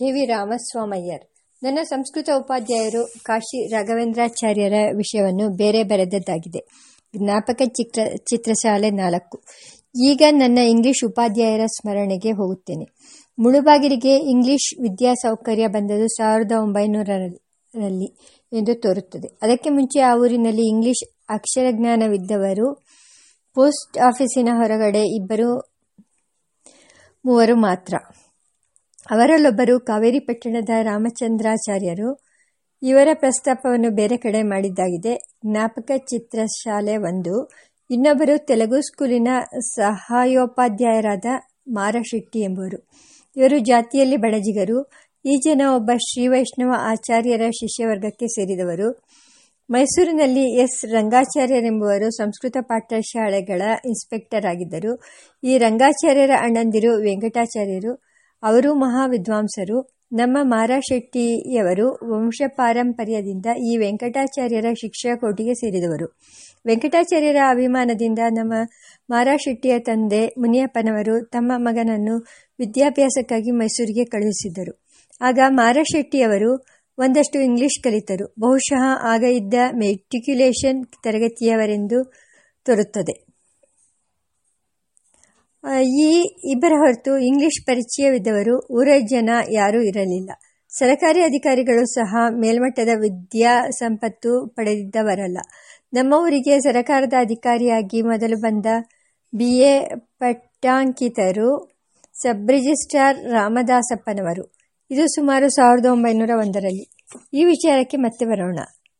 K V Ramaswamayyar. ನನ್ನ ಸಂಸ್ಕೃತ ಉಪಾಧ್ಯಾಯರು ಕಾಶಿ ರಾಘವೇಂದ್ರಾಚಾರ್ಯರ ವಿಷಯವನ್ನು ಬೇರೆ ಬರೆದದ್ದಾಗಿದೆ. ಜ್ಞಾಪಕ ಚಿತ್ರ, ಚಿತ್ರಶಾಲೆ ನಾಲ್ಕು. ಈಗ ನನ್ನ ಇಂಗ್ಲಿಷ್ ಉಪಾಧ್ಯಾಯರ ಸ್ಮರಣೆಗೆ ಹೋಗುತ್ತೇನೆ. ಮುಳುಬಾಗಿಲಿಗೆ ಇಂಗ್ಲಿಷ್ ವಿದ್ಯಾಸೌಕರ್ಯ ಬಂದದ್ದು ಸಾವಿರದ ಒಂಬೈನೂರರಲ್ಲಿ ಎಂದು ತೋರುತ್ತದೆ. ಅದಕ್ಕೆ ಮುಂಚೆ ಆ ಊರಿನಲ್ಲಿ ಇಂಗ್ಲಿಷ್ ಅಕ್ಷರಜ್ಞಾನವಿದ್ದವರು ಪೋಸ್ಟ್ ಆಫೀಸಿನ ಹೊರಗಡೆ ಇಬ್ಬರು, ಮೂವರು ಮಾತ್ರ. ಅವರಲ್ಲೊಬ್ಬರು ಕಾವೇರಿ ಪಟ್ಟಣದ ರಾಮಚಂದ್ರಾಚಾರ್ಯರು. ಇವರ ಪ್ರಸ್ತಾಪವನ್ನು ಬೇರೆ ಕಡೆ ಮಾಡಿದ್ದಾಗಿದೆ. ಜ್ಞಾಪಕ ಚಿತ್ರಶಾಲೆ ಒಂದು. ಇನ್ನೊಬ್ಬರು ತೆಲುಗು ಸ್ಕೂಲಿನ ಸಹಾಯೋಪಾಧ್ಯಾಯರಾದ ಮಾರಶೆಟ್ಟಿ ಎಂಬುವರು. ಇವರು ಜಾತಿಯಲ್ಲಿ ಬಡಜಿಗರು. ಈ ಜನ ಒಬ್ಬ ಶ್ರೀ ವೈಷ್ಣವ ಆಚಾರ್ಯರ ಶಿಷ್ಯವರ್ಗಕ್ಕೆ ಸೇರಿದವರು. ಮೈಸೂರಿನಲ್ಲಿ ಎಸ್. ರಂಗಾಚಾರ್ಯರೆಂಬುವರು ಸಂಸ್ಕೃತ ಪಾಠಶಾಲೆಗಳ ಇನ್ಸ್ಪೆಕ್ಟರ್ ಆಗಿದ್ದರು. ಈ ರಂಗಾಚಾರ್ಯರ ಅಣ್ಣಂದಿರು ವೆಂಕಟಾಚಾರ್ಯರು. ಅವರು ಮಹಾವಿದ್ವಾಂಸರು. ನಮ್ಮ ಮಾರಾಶೆಟ್ಟಿಯವರು ವಂಶ ಪಾರಂಪರ್ಯದಿಂದ ಈ ವೆಂಕಟಾಚಾರ್ಯರ ಶಿಕ್ಷಾ ಕೋಟಿಗೆ ಸೇರಿದವರು. ವೆಂಕಟಾಚಾರ್ಯರ ಅಭಿಮಾನದಿಂದ ನಮ್ಮ ಮಾರಾಶೆಟ್ಟಿಯ ತಂದೆ ಮುನಿಯಪ್ಪನವರು ತಮ್ಮ ಮಗನನ್ನು ವಿದ್ಯಾಭ್ಯಾಸಕ್ಕಾಗಿ ಮೈಸೂರಿಗೆ ಕಳುಹಿಸಿದ್ದರು. ಆಗ ಮಾರಾಶೆಟ್ಟಿಯವರು ಒಂದಷ್ಟು ಇಂಗ್ಲಿಷ್ ಕಲಿತರು. ಬಹುಶಃ ಆಗ ಇದ್ದ ಮೆಟ್ರಿಕ್ಯುಲೇಷನ್ ತರಗತಿಯವರೆಂದು ತೋರುತ್ತದೆ. ಈ ಇಬ್ಬರ ಹೊರತು ಇಂಗ್ಲಿಷ್ ಪರಿಚಯವಿದ್ದವರು ಊರ ಜನ ಯಾರೂ ಇರಲಿಲ್ಲ. ಸರಕಾರಿ ಅಧಿಕಾರಿಗಳು ಸಹ ಮೇಲ್ಮಟ್ಟದ ವಿದ್ಯಾ ಸಂಪತ್ತು ಪಡೆದಿದ್ದವರಲ್ಲ. ನಮ್ಮ ಊರಿಗೆ ಸರಕಾರದ ಅಧಿಕಾರಿಯಾಗಿ ಮೊದಲು ಬಂದ ಬಿ ಎ ಪಟ್ಟಾಂಕಿತರು ಸಬ್ ರಿಜಿಸ್ಟ್ರಾರ್ ರಾಮದಾಸಪ್ಪನವರು. ಇದು ಸುಮಾರು ಸಾವಿರದ ಒಂಬೈನೂರ ಒಂದರಲ್ಲಿ. ಈ ವಿಚಾರಕ್ಕೆ ಮತ್ತೆ ಬರೋಣ.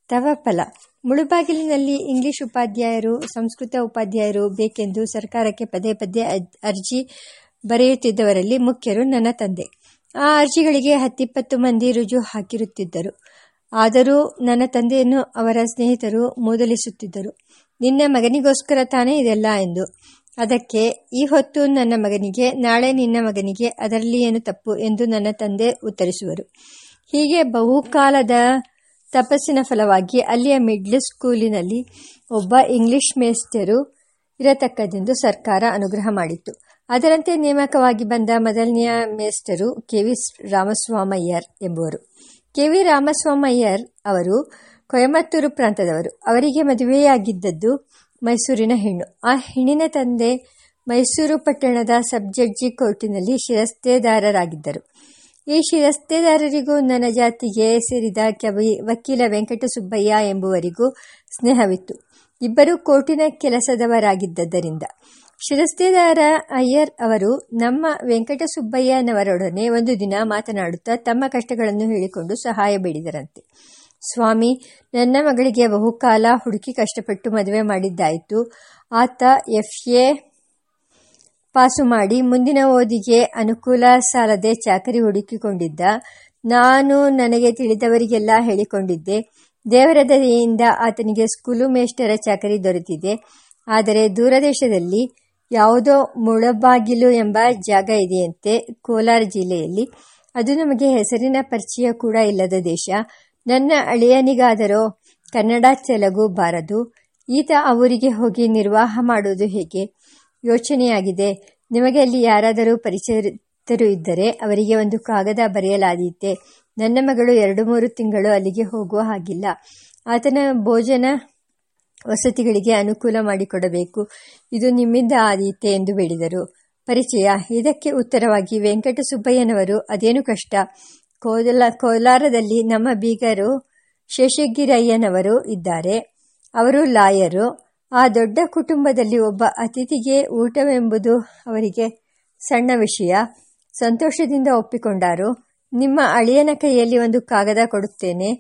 ತವಫಲ ಮುಳುಬಾಗಿಲಿನಲ್ಲಿ ಇಂಗ್ಲಿಷ್ ಉಪಾಧ್ಯಾಯರು, ಸಂಸ್ಕೃತ ಉಪಾಧ್ಯಾಯರು ಬೇಕೆಂದು ಸರ್ಕಾರಕ್ಕೆ ಪದೇ ಪದೇ ಅರ್ಜಿ ಬರೆಯುತ್ತಿದ್ದವರಲ್ಲಿ ಮುಖ್ಯರು ನನ್ನ ತಂದೆ. ಆ ಅರ್ಜಿಗಳಿಗೆ ಹತ್ತಿಪ್ಪತ್ತು ಮಂದಿ ರುಜು ಹಾಕಿರುತ್ತಿದ್ದರು. ಆದರೂ ನನ್ನ ತಂದೆಯನ್ನು ಅವರ ಸ್ನೇಹಿತರು ಮೂದಲಿಸುತ್ತಿದ್ದರು. ನಿನ್ನ ಮಗನಿಗೋಸ್ಕರ ತಾನೇ ಇದೆಲ್ಲ ಎಂದು. ಅದಕ್ಕೆ, ಈ ಹೊತ್ತು ನನ್ನ ಮಗನಿಗೆ, ನಾಳೆ ನಿನ್ನ ಮಗನಿಗೆ ಅದರಲ್ಲಿ ಏನು ತಪ್ಪು ಎಂದು ನನ್ನ ತಂದೆ ಉತ್ತರಿಸುವರು. ಹೀಗೆ ಬಹುಕಾಲದ ತಪಸ್ಸಿನ ಫಲವಾಗಿ ಅಲ್ಲಿಯ ಮಿಡ್ಲ್ ಸ್ಕೂಲಿನಲ್ಲಿ ಒಬ್ಬ ಇಂಗ್ಲಿಷ್ ಮೇಸ್ಟರು ಇರತಕ್ಕದೆಂದು ಸರ್ಕಾರ ಅನುಗ್ರಹ ಮಾಡಿತ್ತು. ಅದರಂತೆ ನೇಮಕವಾಗಿ ಬಂದ ಮೊದಲನೆಯ ಮೇಸ್ಟರು ಕೆ ವಿ ರಾಮಸ್ವಾಮಯ್ಯರ್ ಎಂಬುವರು. ಕೆ ವಿ ರಾಮಸ್ವಾಮಯ್ಯರ್ ಅವರು ಕೊಯಮತ್ತೂರು ಪ್ರಾಂತದವರು. ಅವರಿಗೆ ಮದುವೆಯಾಗಿದ್ದದ್ದು ಮೈಸೂರಿನ ಹೆಣ್ಣು. ಆ ಹೆಣ್ಣಿನ ತಂದೆ ಮೈಸೂರು ಪಟ್ಟಣದ ಸಬ್ಜಡ್ಜಿ ಕೋರ್ಟಿನಲ್ಲಿ ಶಿರಸ್ತೇದಾರರಾಗಿದ್ದರು. ಈ ಶಿರಸ್ತೆದಾರರಿಗೂ ನನ್ನ ಜಾತಿಗೆ ಸೇರಿದ ಕವಿ, ವಕೀಲ ವೆಂಕಟಸುಬ್ಬಯ್ಯ ಎಂಬುವರಿಗೂ ಸ್ನೇಹವಿತ್ತು. ಇಬ್ಬರು ಕೋರ್ಟಿನ ಕೆಲಸದವರಾಗಿದ್ದರಿಂದ ಶಿರಸ್ತೆದಾರ ಅಯ್ಯರ್ ಅವರು ನಮ್ಮ ವೆಂಕಟಸುಬ್ಬಯ್ಯನವರೊಡನೆ ಒಂದು ದಿನ ಮಾತನಾಡುತ್ತಾ ತಮ್ಮ ಕಷ್ಟಗಳನ್ನು ಹೇಳಿಕೊಂಡು ಸಹಾಯ ಬೇಡಿದರಂತೆ. ಸ್ವಾಮಿ, ನನ್ನ ಮಗಳಿಗೆ ಬಹುಕಾಲ ಹುಡುಕಿ ಕಷ್ಟಪಟ್ಟು ಮದುವೆ ಮಾಡಿದ್ದಾಯಿತು. ಆತ ಎಫ್ ಎ ಪಾಸು ಮಾಡಿ ಮುಂದಿನ ಓದಿಗೆ ಅನುಕೂಲ ಸಾಲದೆ ಚಾಕರಿ ಹುಡುಕಿಕೊಂಡಿದ್ದ. ನಾನು ನನಗೆ ತಿಳಿದವರಿಗೆಲ್ಲ ಹೇಳಿಕೊಂಡಿದ್ದೆ. ದೇವರ ದಯೆಯಿಂದ ಆತನಿಗೆ ಸ್ಕೂಲು ಮೇಷ್ಟರ ಚಾಕರಿ ದೊರೆತಿದೆ. ಆದರೆ ದೂರದೇಶದಲ್ಲಿ ಯಾವುದೋ ಮುಳಬಾಗಿಲು ಎಂಬ ಜಾಗ ಇದೆಯಂತೆ ಕೋಲಾರ ಜಿಲ್ಲೆಯಲ್ಲಿ. ಅದು ನಮಗೆ ಹೆಸರಿನ ಪರಿಚಯ ಕೂಡ ಇಲ್ಲದ ದೇಶ. ನನ್ನ ಅಳಿಯನಿಗಾದರೂ ಕನ್ನಡ ತೆಲುಗು ಬಾರದು. ಈತ ಅವರಿಗೆ ಹೋಗಿ ನಿರ್ವಾಹ ಮಾಡುವುದು ಹೇಗೆ? ಯೋಚನೆಯಾಗಿದೆ. ನಿಮಗೆ ಅಲ್ಲಿ ಯಾರಾದರೂ ಪರಿಚಯರು ಇದ್ದರೆ ಅವರಿಗೆ ಒಂದು ಕಾಗದ ಬರೆಯಲಾದೀತೆ. ನನ್ನ ಮಗಳು ಎರಡು ಮೂರು ತಿಂಗಳು ಅಲ್ಲಿಗೆ ಹೋಗುವ ಹಾಗಿಲ್ಲ. ಆತನ ಭೋಜನ ವಸತಿಗಳಿಗೆ ಅನುಕೂಲ ಮಾಡಿಕೊಡಬೇಕು. ಇದು ನಿಮ್ಮಿಂದ ಆದೀತೆ ಎಂದು ಬೇಡಿದರು. ಪರಿಚಯ. ಇದಕ್ಕೆ ಉತ್ತರವಾಗಿ ವೆಂಕಟಸುಬ್ಬಯ್ಯನವರು, ಅದೇನು ಕಷ್ಟ. ಕೋಲ ಕೋಲಾರದಲ್ಲಿ ನಮ್ಮ ಬೀಗರು ಶೇಷಗಿರಯ್ಯನವರು ಇದ್ದಾರೆ. ಅವರು ಲಾಯರು. ಆ ದೊಡ್ಡ ಕುಟುಂಬದಲ್ಲಿ ಒಬ್ಬ ಅತಿಥಿಗೆ ಊಟವೆಂಬುದು ಅವರಿಗೆ ಸಣ್ಣ ವಿಷಯ. ಸಂತೋಷದಿಂದ ಒಪ್ಪಿಕೊಂಡರು, ನಿಮ್ಮ ಅಳಿಯನ ಕೈಯಲ್ಲಿ ಒಂದು ಕಾಗದ ಕೊಡುತ್ತೇನೆ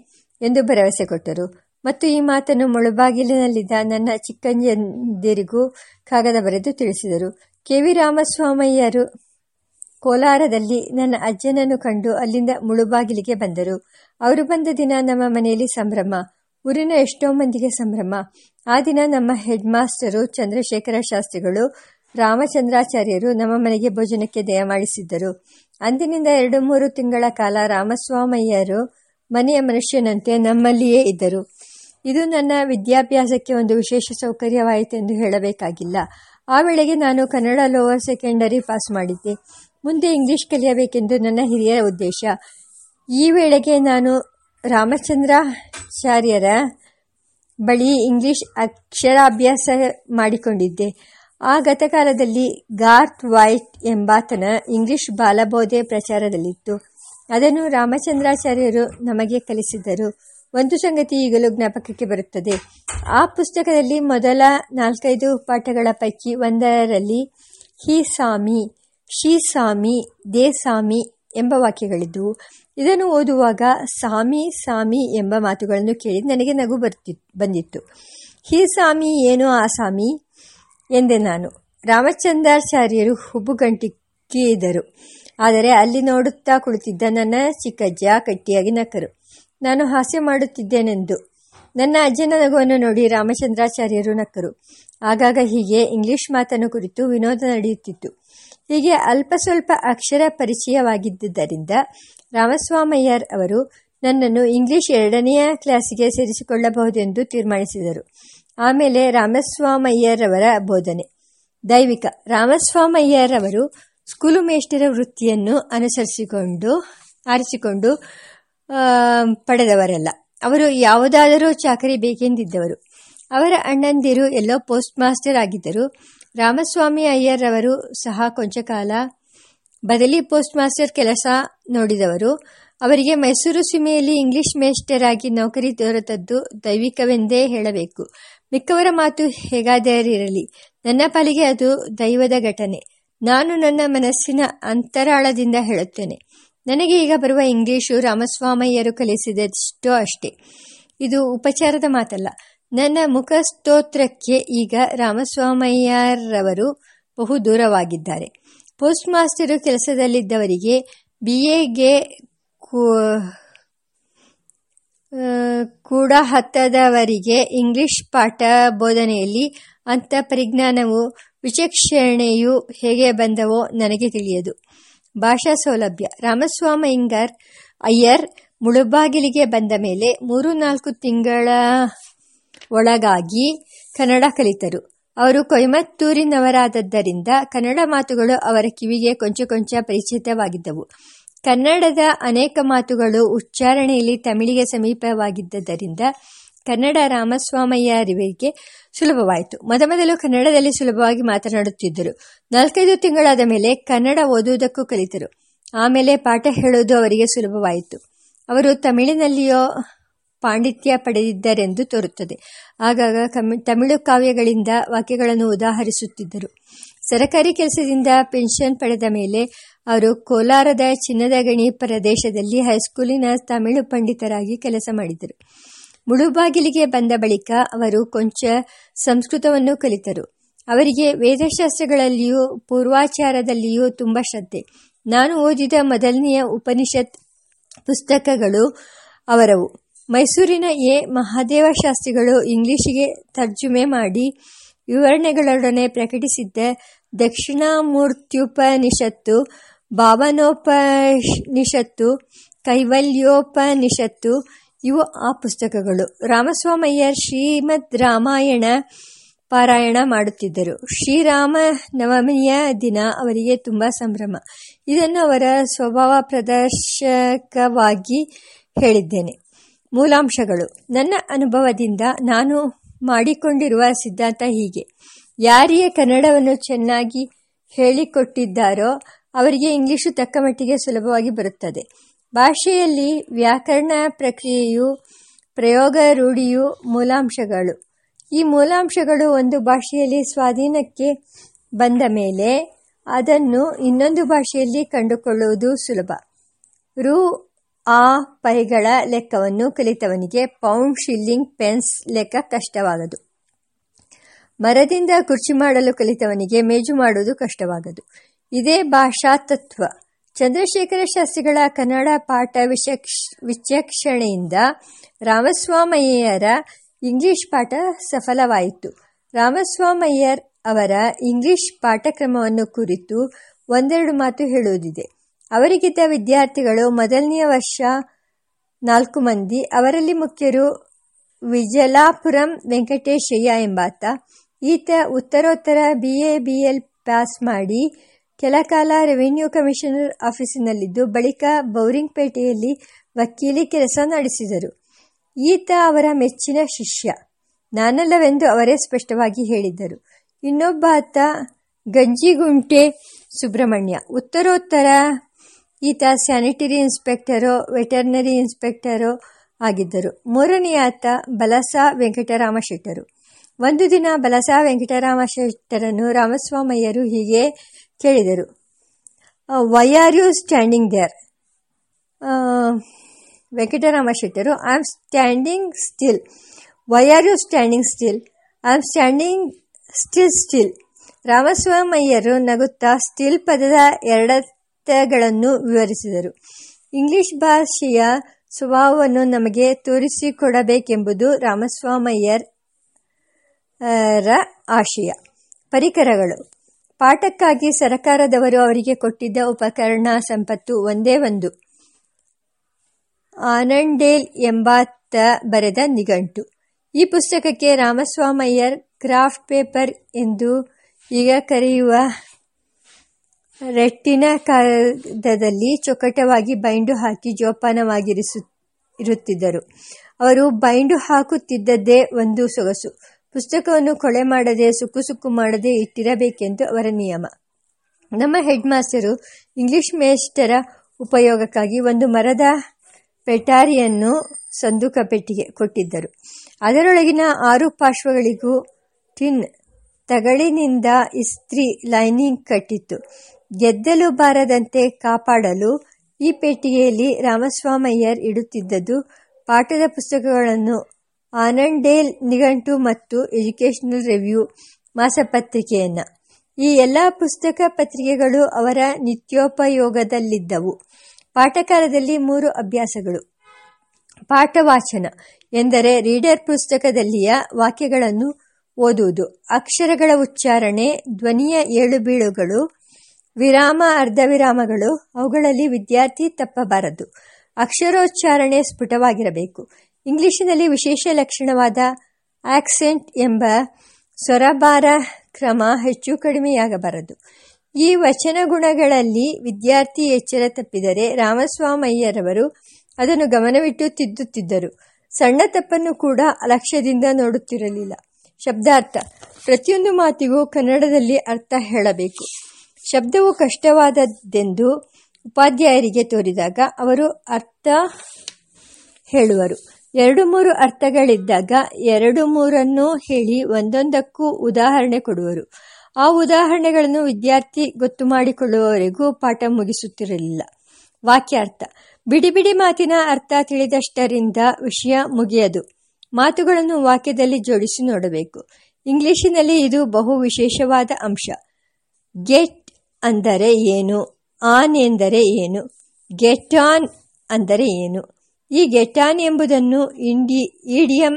ಎಂದು ಭರವಸೆ ಕೊಟ್ಟರು. ಮತ್ತು ಈ ಮಾತನ್ನು ಮುಳುಬಾಗಿಲಿನಲ್ಲಿದ್ದ ನನ್ನ ಚಿಕ್ಕಂಜಂದಿರಿಗೂ ಕಾಗದ ಬರೆದು ತಿಳಿಸಿದರು. ಕೆ. ವಿ. ರಾಮಸ್ವಾಮಯ್ಯರು ಕೋಲಾರದಲ್ಲಿ ನನ್ನ ಅಜ್ಜನನ್ನು ಕಂಡು ಅಲ್ಲಿಂದ ಮುಳುಬಾಗಿಲಿಗೆ ಬಂದರು. ಅವರು ಬಂದ ದಿನ ನಮ್ಮ ಮನೆಯಲ್ಲಿ ಸಂಭ್ರಮ. ಊರಿನ ಎಷ್ಟೋ ಮಂದಿಗೆ ಸಂಭ್ರಮ. ಆ ದಿನ ನಮ್ಮ ಹೆಡ್ ಮಾಸ್ಟರು ಚಂದ್ರಶೇಖರ ಶಾಸ್ತ್ರಿಗಳು, ರಾಮಚಂದ್ರಾಚಾರ್ಯರು ನಮ್ಮ ಮನೆಗೆ ಭೋಜನಕ್ಕೆ ದಯಮಾಡಿಸಿದ್ದರು ಅಂದಿನಿಂದ ಎರಡು ಮೂರು ತಿಂಗಳ ಕಾಲ ರಾಮಸ್ವಾಮಯ್ಯರು ಮನೆಯ ಮನುಷ್ಯನಂತೆ ನಮ್ಮಲ್ಲಿಯೇ ಇದ್ದರು. ಇದು ನನ್ನ ವಿದ್ಯಾಭ್ಯಾಸಕ್ಕೆ ಒಂದು ವಿಶೇಷ ಸೌಕರ್ಯವಾಯಿತೆಂದು ಹೇಳಬೇಕಾಗಿಲ್ಲ. ಆ ವೇಳೆಗೆ ನಾನು ಕನ್ನಡ ಲೋವರ್ ಸೆಕೆಂಡರಿ ಪಾಸ್ ಮಾಡಿದ್ದೆ. ಮುಂದೆ ಇಂಗ್ಲಿಷ್ ಕಲಿಯಬೇಕೆಂದು ನನ್ನ ಹಿರಿಯರ ಉದ್ದೇಶ. ಈ ವೇಳೆಗೆ ನಾನು ರಾಮಚಂದ್ರಾಚಾರ್ಯರ ಬಳಿ ಇಂಗ್ಲಿಷ್ ಅಕ್ಷರಾಭ್ಯಾಸ ಮಾಡಿಕೊಂಡಿದ್ದೆ. ಆ ಗತಕಾಲದಲ್ಲಿ ಗಾರ್ತ್ ವೈಟ್ ಎಂಬಾತನ ಇಂಗ್ಲಿಷ್ ಬಾಲಬೋಧೆ ಪ್ರಚಾರದಲ್ಲಿತ್ತು. ಅದನ್ನು ರಾಮಚಂದ್ರಾಚಾರ್ಯರು ನಮಗೆ ಕಲಿಸಿದ್ದರು ಒಂದು ಸಂಗತಿ ಈಗಲೂ ಜ್ಞಾಪಕಕ್ಕೆ ಬರುತ್ತದೆ. ಆ ಪುಸ್ತಕದಲ್ಲಿ ಮೊದಲ ನಾಲ್ಕೈದು ಪಾಠಗಳ ಪೈಕಿ ಒಂದರಲ್ಲಿ ಹಿ ಸಾಮಿ ಶಿ ಸಾಮಿ ದೇ ಸಾಮಿ ಎಂಬ ವಾಕ್ಯಗಳಿದ್ದವು. ಇದನ್ನು ಓದುವಾಗ ಸಾಮಿ ಸಾಮಿ ಎಂಬ ಮಾತುಗಳನ್ನು ಕೇಳಿ ನನಗೆ ನಗು ಬರ್ತಿ, ಬಂದಿತ್ತು. ಹೀ ಸಾಮಿ, ಏನು ಆ ಸಾಮಿ? ಎಂದೆ ನಾನು. ರಾಮಚಂದ್ರಾಚಾರ್ಯರು ಹುಬ್ಬುಗಂಟಿಕ್ಕಿದರು ಆದರೆ ಅಲ್ಲಿ ನೋಡುತ್ತಾ ಕುಳಿತಿದ್ದ ನನ್ನ ಚಿಕ್ಕಜ್ಜ ಕಟ್ಟಿಯಾಗಿ ನಕ್ಕರು. ನಾನು ಹಾಸ್ಯ ಮಾಡುತ್ತಿದ್ದೇನೆಂದು. ನನ್ನ ಅಜ್ಜನ ನಗುವನ್ನು ನೋಡಿ ರಾಮಚಂದ್ರಾಚಾರ್ಯರು ನಕ್ಕರು. ಆಗಾಗ ಹೀಗೆ ಇಂಗ್ಲಿಷ್ ಮಾತನ್ನು ಕುರಿತು ವಿನೋದ ನಡೆಯುತ್ತಿತ್ತು. ಹೀಗೆ ಅಲ್ಪ ಸ್ವಲ್ಪ ಅಕ್ಷರ ಪರಿಚಯವಾಗಿದ್ದರಿಂದ ರಾಮಸ್ವಾಮಯ್ಯರ್ ಅವರು ನನ್ನನ್ನು ಇಂಗ್ಲಿಷ್ ಎರಡನೆಯ ಕ್ಲಾಸಿಗೆ ಸೇರಿಸಿಕೊಳ್ಳಬಹುದೆಂದು ತೀರ್ಮಾನಿಸಿದರು. ಆಮೇಲೆ ರಾಮಸ್ವಾಮಯ್ಯರವರ ಬೋಧನೆ. ದೈವಿಕ. ರಾಮಸ್ವಾಮಯ್ಯರವರು ಸ್ಕೂಲು ಮೇಷ್ಟರ ವೃತ್ತಿಯನ್ನು ಅನುಸರಿಸಿಕೊಂಡು, ಆರಿಸಿಕೊಂಡು ಪಡೆದವರಲ್ಲ. ಅವರು ಯಾವುದಾದರೂ ಚಾಕರಿ ಬೇಕೆಂದಿದ್ದವರು. ಅವರ ಅಣ್ಣಂದಿರು ಎಲ್ಲೋ ಪೋಸ್ಟ್ ಮಾಸ್ಟರ್ ಆಗಿದ್ದರು. ರಾಮಸ್ವಾಮಿ ಅಯ್ಯರವರು ಸಹ ಕೊಂಚ ಕಾಲ ಬದಲಿ ಪೋಸ್ಟ್ ಮಾಸ್ಟರ್ ಕೆಲಸ ನೋಡಿದವರು, ಅವರಿಗೆ ಮೈಸೂರು ಸೀಮೆಯಲ್ಲಿ ಇಂಗ್ಲಿಷ್ ಮೇಸ್ಟರ್ ಆಗಿ ನೌಕರಿ ದೊರೆತದ್ದು ದೈವಿಕವೆಂದೇ ಹೇಳಬೇಕು. ಮಿಕ್ಕವರ ಮಾತು ಹೇಗಾದರಿರಲಿ ನನ್ನ ಪಾಲಿಗೆ ಅದು ದೈವದ ಘಟನೆ. ನಾನು ನನ್ನ ಮನಸ್ಸಿನ ಅಂತರಾಳದಿಂದ ಹೇಳುತ್ತೇನೆ. ನನಗೆ ಈಗ ಬರುವ ಇಂಗ್ಲಿಶು ರಾಮಸ್ವಾಮಯ್ಯರು ಕಲಿಸಿದಷ್ಟೋ ಅಷ್ಟೇ. ಇದು ಉಪಚಾರದ ಮಾತಲ್ಲ. ನನ್ನ ಮುಖಸ್ತೋತ್ರಕ್ಕೆ ಈಗ ರಾಮಸ್ವಾಮಯ್ಯರವರು ಬಹು ದೂರವಾಗಿದ್ದಾರೆ ಪೋಸ್ಟ್ ಮಾಸ್ಟರು ಕೆಲಸದಲ್ಲಿದ್ದವರಿಗೆ ಬಿ ಎಗೆ ಕೂಡ ಹತ್ತದವರಿಗೆ ಇಂಗ್ಲಿಷ್ ಪಾಠ ಬೋಧನೆಯಲ್ಲಿ ಅಂಥ ಪರಿಜ್ಞಾನವು ವಿಚಕ್ಷಣೆಯು ಹೇಗೆ ಬಂದವೋ ನನಗೆ ತಿಳಿಯದು. ಭಾಷಾ ಸೌಲಭ್ಯ. ರಾಮಸ್ವಾಮಯ್ಯಂಗರ್ ಅಯ್ಯರ್ ಮುಳುಬಾಗಿಲಿಗೆ ಬಂದ ಮೇಲೆ ಮೂರು ನಾಲ್ಕು ತಿಂಗಳ ಒಳಗಾಗಿ ಕನ್ನಡ ಕಲಿತರು. ಅವರು ಕೊಯಮತ್ತೂರಿನವರಾದದ್ದರಿಂದ ಕನ್ನಡ ಮಾತುಗಳು ಅವರ ಕಿವಿಗೆ ಕೊಂಚ ಕೊಂಚ ಪರಿಚಿತವಾಗಿದ್ದವು. ಕನ್ನಡದ ಅನೇಕ ಮಾತುಗಳು ಉಚ್ಚಾರಣೆಯಲ್ಲಿ ತಮಿಳಿಗೆ ಸಮೀಪವಾಗಿದ್ದರಿಂದ ಕನ್ನಡ ರಾಮಸ್ವಾಮಯ್ಯರಿಗೆ ಸುಲಭವಾಯಿತು. ಮೊದಮೊದಲು ಕನ್ನಡದಲ್ಲಿ ಸುಲಭವಾಗಿ ಮಾತನಾಡುತ್ತಿದ್ದರು. ನಾಲ್ಕೈದು ತಿಂಗಳಾದ ಮೇಲೆ ಕನ್ನಡ ಓದುವುದಕ್ಕೂ ಕಲಿತರು. ಆಮೇಲೆ ಪಾಠ ಹೇಳುವುದು ಅವರಿಗೆ ಸುಲಭವಾಯಿತು. ಅವರು ತಮಿಳಿನಲ್ಲಿಯೋ ಪಾಂಡಿತ್ಯ ಪಡೆದಿದ್ದರೆಂದು ತೋರುತ್ತದೆ. ಆಗಾಗ ತಮಿಳು ಕಾವ್ಯಗಳಿಂದ ವಾಕ್ಯಗಳನ್ನು ಉದಾಹರಿಸುತ್ತಿದ್ದರು. ಸರಕಾರಿ ಕೆಲಸದಿಂದ ಪೆನ್ಷನ್ ಪಡೆದ ಮೇಲೆ ಅವರು ಕೋಲಾರದ ಚಿನ್ನದ ಗಣಿ ಪ್ರದೇಶದಲ್ಲಿ ಹೈಸ್ಕೂಲಿನ ತಮಿಳು ಪಂಡಿತರಾಗಿ ಕೆಲಸ ಮಾಡಿದರು ಮುಳುಬಾಗಿಲಿಗೆ ಬಂದ ಬಳಿಕ ಅವರು ಕೊಂಚ ಸಂಸ್ಕೃತವನ್ನು ಕಲಿತರು. ಅವರಿಗೆ ವೇದಶಾಸ್ತ್ರಗಳಲ್ಲಿಯೂ ಪೂರ್ವಾಚಾರದಲ್ಲಿಯೂ ತುಂಬ ಶ್ರದ್ಧೆ. ನಾನು ಓದಿದ ಮೊದಲನೆಯ ಉಪನಿಷತ್ ಪುಸ್ತಕಗಳು ಅವರವು. ಮೈಸೂರಿನ ಎ. ಮಹಾದೇವ ಶಾಸ್ತ್ರಿಗಳು ಇಂಗ್ಲಿಷಿಗೆ ತರ್ಜುಮೆ ಮಾಡಿ ವಿವರಣೆಗಳೊಡನೆ ಪ್ರಕಟಿಸಿದ್ದ. ದಕ್ಷಿಣಾಮೂರ್ತ್ಯುಪನಿಷತ್ತು, ಭಾವನೋಪನಿಷತ್ತು, ಕೈವಲ್ಯೋಪನಿಷತ್ತು ಇವು ಆ ಪುಸ್ತಕಗಳು. ರಾಮಸ್ವಾಮಯ್ಯರ್ ಶ್ರೀಮದ್ ರಾಮಾಯಣ ಪಾರಾಯಣ ಮಾಡುತ್ತಿದ್ದರು. ಶ್ರೀರಾಮ ನವಮಿಯ ದಿನ ಅವರಿಗೆ ತುಂಬ ಸಂಭ್ರಮ. ಇದನ್ನು ಅವರ ಸ್ವಭಾವ ಪ್ರದರ್ಶಕವಾಗಿ ಹೇಳಿದ್ದೇನೆ. ಮೂಲಾಂಶಗಳು. ನನ್ನ ಅನುಭವದಿಂದ ನಾನು ಮಾಡಿಕೊಂಡಿರುವ ಸಿದ್ಧಾಂತ ಹೀಗೆ. ಯಾರಿಗೆ ಕನ್ನಡವನ್ನು ಚೆನ್ನಾಗಿ ಹೇಳಿಕೊಟ್ಟಿದ್ದಾರೋ ಅವರಿಗೆ ಇಂಗ್ಲಿಷು ತಕ್ಕ ಮಟ್ಟಿಗೆ ಸುಲಭವಾಗಿ ಬರುತ್ತದೆ. ಭಾಷೆಯಲ್ಲಿ ವ್ಯಾಕರಣ ಪ್ರಕ್ರಿಯೆಯು ಪ್ರಯೋಗ ರೂಢಿಯು ಮೂಲಾಂಶಗಳು. ಈ ಮೂಲಾಂಶಗಳು ಒಂದು ಭಾಷೆಯಲ್ಲಿ ಸ್ವಾಧೀನಕ್ಕೆ ಬಂದ ಮೇಲೆ ಅದನ್ನು ಇನ್ನೊಂದು ಭಾಷೆಯಲ್ಲಿ ಕಂಡುಕೊಳ್ಳುವುದು ಸುಲಭ. ರು ಆ ಪೈಗಳ ಲೆಕ್ಕವನ್ನು ಕಲಿತವನಿಗೆ ಪೌಂಡ್ ಶಿಲ್ಲಿಂಗ್ ಪೆನ್ಸ್ ಲೆಕ್ಕ ಕಷ್ಟವಾಗದು. ಮರದಿಂದ ಕುರ್ಚಿ ಮಾಡಲು ಕಲಿತವನಿಗೆ ಮೇಜು ಮಾಡುವುದು ಕಷ್ಟವಾಗದು. ಇದೇ ಭಾಷಾ ತತ್ವ. ಚಂದ್ರಶೇಖರ ಶಾಸ್ತ್ರಿಗಳ ಕನ್ನಡ ಪಾಠ ವಿಚಕ್ಷ ವಿಚಕ್ಷಣೆಯಿಂದ ರಾಮಸ್ವಾಮಯ್ಯರ ಇಂಗ್ಲಿಷ್ ಪಾಠ ಸಫಲವಾಯಿತು. ರಾಮಸ್ವಾಮಯ್ಯರ್ ಅವರ ಇಂಗ್ಲಿಷ್ ಪಾಠಕ್ರಮವನ್ನು ಕುರಿತು ಒಂದೆರಡು ಮಾತು ಹೇಳುವುದಿದೆ. ಅವರಿಗಿದ್ದ ವಿದ್ಯಾರ್ಥಿಗಳು ಮೊದಲನೆಯ ವರ್ಷ ನಾಲ್ಕು ಮಂದಿ. ಅವರಲ್ಲಿ ಮುಖ್ಯರು ವಿಜಲಾಪುರಂ ವೆಂಕಟೇಶಯ್ಯ ಎಂಬಾತ. ಈತ ಉತ್ತರೋತ್ತರ B A B L pass ಮಾಡಿ ಕೆಲಕಾಲ ರೆವಿನ್ಯೂ ಕಮಿಷನರ್ ಆಫೀಸಿನಲ್ಲಿದ್ದು ಬಳಿಕ ಬೌರಿಂಗ್ಪೇಟೆಯಲ್ಲಿ ವಕೀಲಿ ಕೆಲಸ ನಡೆಸಿದರು. ಈತ ಅವರ ಮೆಚ್ಚಿನ ಶಿಷ್ಯ. ನಾನಲ್ಲವೆಂದು ಅವರೇ ಸ್ಪಷ್ಟವಾಗಿ ಹೇಳಿದ್ದರು. ಇನ್ನೊಬ್ಬ ಆತ ಗಂಜಿಗುಂಟೆ ಸುಬ್ರಹ್ಮಣ್ಯ. ಉತ್ತರೋತ್ತರ, ಈತ ಸ್ಯಾನಿಟರಿ ಇನ್ಸ್ಪೆಕ್ಟರು, ವೆಟರ್ನರಿ ಇನ್ಸ್ಪೆಕ್ಟರು ಆಗಿದ್ದರು. ಮೂರನೆಯಾತ ಬಲಸ ವೆಂಕಟರಾಮ ಶೆಟ್ಟರು ಒಂದು ದಿನ ಬಲಸ ವೆಂಕಟರಾಮ ಶೆಟ್ಟರನ್ನು ರಾಮಸ್ವಾಮಯ್ಯರು ಹೀಗೆ ಕೇಳಿದರು. Why are you standing there Venkatarama ಶೆಟ್ಟರು I am standing still why are you standing still I am standing still still ರಾಮಸ್ವಾಮಯ್ಯರು ನಗುತ್ತಾ ಸ್ಟಿಲ್ ಪದದ ಎರಡತ್ತಗಳನ್ನು ವಿವರಿಸಿದರು. ಇಂಗ್ಲಿಷ್ ಭಾಷೆಯ ಸ್ವಭಾವವನ್ನು ನಮಗೆ ತೋರಿಸಿಕೊಡಬೇಕೆಂಬುದು ರಾಮಸ್ವಾಮಯ್ಯರ ಆಶಯ. ಪರಿಕರಗಳು. ಪಾಠಕ್ಕಾಗಿ ಸರಕಾರದವರು ಅವರಿಗೆ ಕೊಟ್ಟಿದ್ದ ಉಪಕರಣ ಸಂಪತ್ತು ಒಂದೇ ಒಂದು. ಆನಂಡೇಲ್ ಎಂಬಾತ ಬರೆದ ನಿಘಂಟು. ಈ ಪುಸ್ತಕಕ್ಕೆ ರಾಮಸ್ವಾಮಯ್ಯರ್ ಕ್ರಾಫ್ಟ್ ಪೇಪರ್ ಎಂದು ಈಗ ಕರೆಯುವ ರೆಟ್ಟಿನ ಕಾಗದದಲ್ಲಿ ಚೊಕಟವಾಗಿ ಬೈಂಡು ಹಾಕಿ ಜೋಪಾನವಾಗಿರಿಸು ಇರುತ್ತಿದ್ದರು ಅವರು ಬೈಂಡು ಹಾಕುತ್ತಿದ್ದದ್ದೇ ಒಂದು ಸೊಗಸು. ಪುಸ್ತಕವನ್ನು ಕೊಳೆ ಮಾಡದೆ, ಸುಕ್ಕು ಸುಕ್ಕು ಮಾಡದೆ ಇಟ್ಟಿರಬೇಕೆಂದು ಅವರ ನಿಯಮ. ನಮ್ಮ ಹೆಡ್ ಮಾಸ್ಟರು ಇಂಗ್ಲಿಷ್ ಮೇಸ್ಟರ ಉಪಯೋಗಕ್ಕಾಗಿ ಒಂದು ಮರದ ಪೆಟಾರಿಯನ್ನು ಸಂದುಕ ಪೆಟ್ಟಿಗೆ ಕೊಟ್ಟಿದ್ದರು. ಅದರೊಳಗಿನ ಆರು ಪಾರ್ಶ್ವಗಳಿಗೂ ಟಿನ್ ತಗಳಿನಿಂದ ಇಸ್ತ್ರಿ ಲೈನಿಂಗ್ ಕಟ್ಟಿತ್ತು ಗೆದ್ದಲು ಬಾರದಂತೆ ಕಾಪಾಡಲು ಈ ಪೆಟ್ಟಿಗೆಯಲ್ಲಿ ರಾಮಸ್ವಾಮಯ್ಯರ್ ಇಡುತ್ತಿದ್ದದ್ದು ಪಾಠದ ಪುಸ್ತಕಗಳನ್ನು ಆನಂಡೇಲ್ ನಿಘಂಟು ಮತ್ತು ಎಜುಕೇಷನಲ್ ರಿವ್ಯೂ ಮಾಸಪತ್ರಿಕೆಯನ್ನು. ಈ ಎಲ್ಲ ಪುಸ್ತಕ ಪತ್ರಿಕೆಗಳು ಅವರ ನಿತ್ಯೋಪಯೋಗದಲ್ಲಿದ್ದವು. ಪಾಠಕಾಲದಲ್ಲಿ ಮೂರು ಅಭ್ಯಾಸಗಳು. ಪಾಠವಾಚನ ಎಂದರೆ ರೀಡರ್ ಪುಸ್ತಕದಲ್ಲಿಯ ವಾಕ್ಯಗಳನ್ನು ಓದುವುದು. ಅಕ್ಷರಗಳ ಉಚ್ಚಾರಣೆ, ಧ್ವನಿಯ ಏಳುಬೀಳುಗಳು ವಿರಾಮ, ಅರ್ಧ ವಿರಾಮಗಳು, ಅವುಗಳಲ್ಲಿ ವಿದ್ಯಾರ್ಥಿ ತಪ್ಪಬಾರದು. ಅಕ್ಷರೋಚ್ಚಾರಣೆ ಸ್ಫುಟವಾಗಿರಬೇಕು. ಇಂಗ್ಲಿಷಿನಲ್ಲಿ ವಿಶೇಷ ಲಕ್ಷಣವಾದ ಆಕ್ಸೆಂಟ್ ಎಂಬ ಸ್ವರಭಾರ ಕ್ರಮ ಹೆಚ್ಚು ಕಡಿಮೆಯಾಗಬಾರದು. ಈ ವಚನ ಗುಣಗಳಲ್ಲಿ ವಿದ್ಯಾರ್ಥಿ ಎಚ್ಚರ ತಪ್ಪಿದರೆ ರಾಮಸ್ವಾಮಯ್ಯರವರು ಅದನ್ನು ಗಮನವಿಟ್ಟು ತಿದ್ದುತ್ತಿದ್ದರು. ಸಣ್ಣ ತಪ್ಪನ್ನು ಕೂಡ ಅಲಕ್ಷ್ಯದಿಂದ ನೋಡುತ್ತಿರಲಿಲ್ಲ. ಶಬ್ದಾರ್ಥ. ಪ್ರತಿಯೊಂದು ಮಾತಿಗೂ ಕನ್ನಡದಲ್ಲಿ ಅರ್ಥ ಹೇಳಬೇಕು. ಶಬ್ದವು ಕಷ್ಟವಾದದ್ದೆಂದು ಉಪಾಧ್ಯಾಯರಿಗೆ ತೋರಿದಾಗ ಅವರು ಅರ್ಥ ಹೇಳುವರು. ಎರಡು ಮೂರು ಅರ್ಥಗಳಿದ್ದಾಗ ಎರಡು ಮೂರನ್ನು ಹೇಳಿ ಒಂದೊಂದಕ್ಕೂ ಉದಾಹರಣೆ ಕೊಡುವರು. ಆ ಉದಾಹರಣೆಗಳನ್ನು ವಿದ್ಯಾರ್ಥಿ ಗೊತ್ತು ಮಾಡಿಕೊಳ್ಳುವವರೆಗೂ ಪಾಠ ಮುಗಿಸುತ್ತಿರಲಿಲ್ಲ. ವಾಕ್ಯಾರ್ಥ. ಬಿಡಿ ಬಿಡಿ ಮಾತಿನ ಅರ್ಥ ತಿಳಿದಷ್ಟರಿಂದ ವಿಷಯ ಮುಗಿಯದು. ಮಾತುಗಳನ್ನು ವಾಕ್ಯದಲ್ಲಿ ಜೋಡಿಸಿ ನೋಡಬೇಕು. ಇಂಗ್ಲಿಶಿನಲ್ಲಿ ಇದು ಬಹು ವಿಶೇಷವಾದ ಅಂಶ. ಗೆಟ್ ಅಂದರೆ ಏನು? ಆನ್ ಎಂದರೆ ಏನು? ಗೆಟ್ ಆನ್ ಅಂದರೆ ಏನು? ಈ ಗೆಟ್ ಆನ್ ಎಂಬುದನ್ನು ಇಂಡಿ, ಇಡಿಯಂ